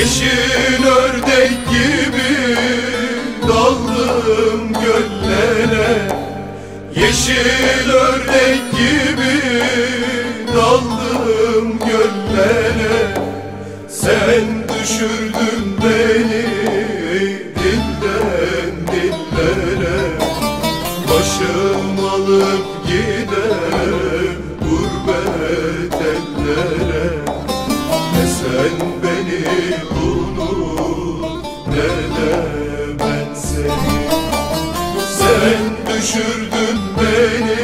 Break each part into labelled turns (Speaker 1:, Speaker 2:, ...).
Speaker 1: Yeşil ördek gibi daldım göllere. Yeşil ördek gibi daldım göllere. Sen düşürdün beni düşürdün beni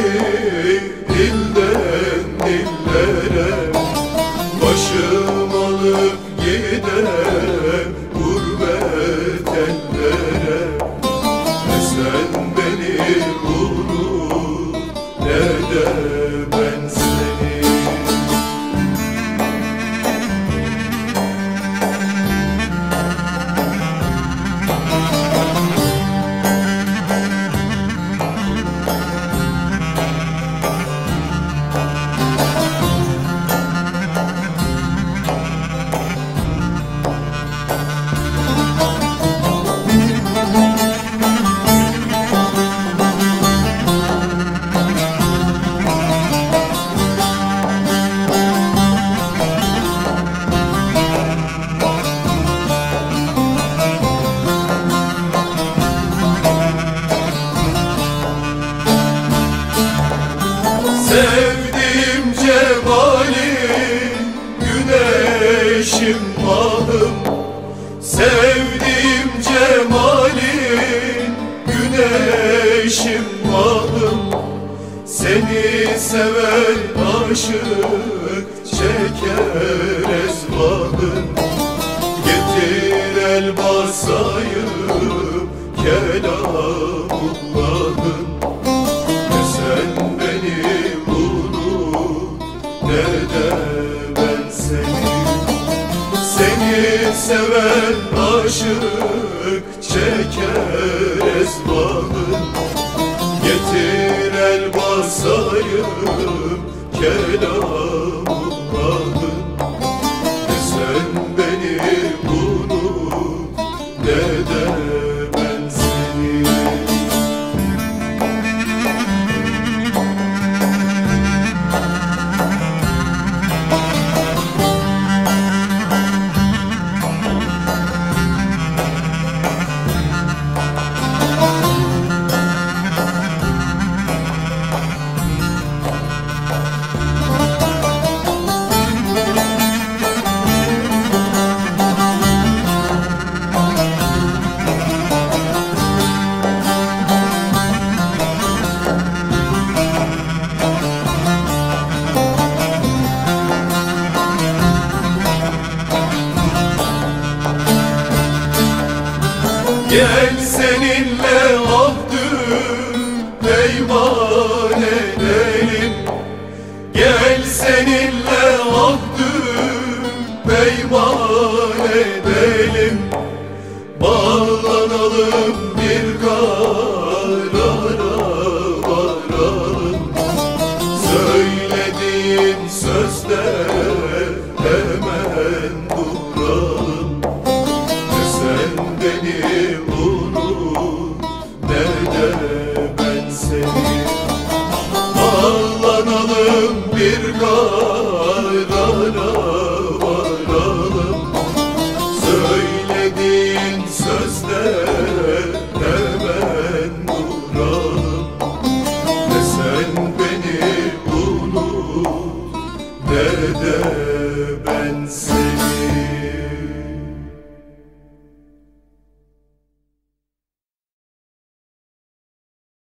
Speaker 1: dilden dillere. Başım alıp gider Cemalin güneşim ahım Sevdim cemalin güneşim ahım Seni seven aşık çeker ezvahım. Getir el basayım aşık çeker ezvahın Getir el basayım kelamullahın Gel seninle abdül peyman edelim Gel seninle abdül peyman edelim Bağlanalım De ben seni.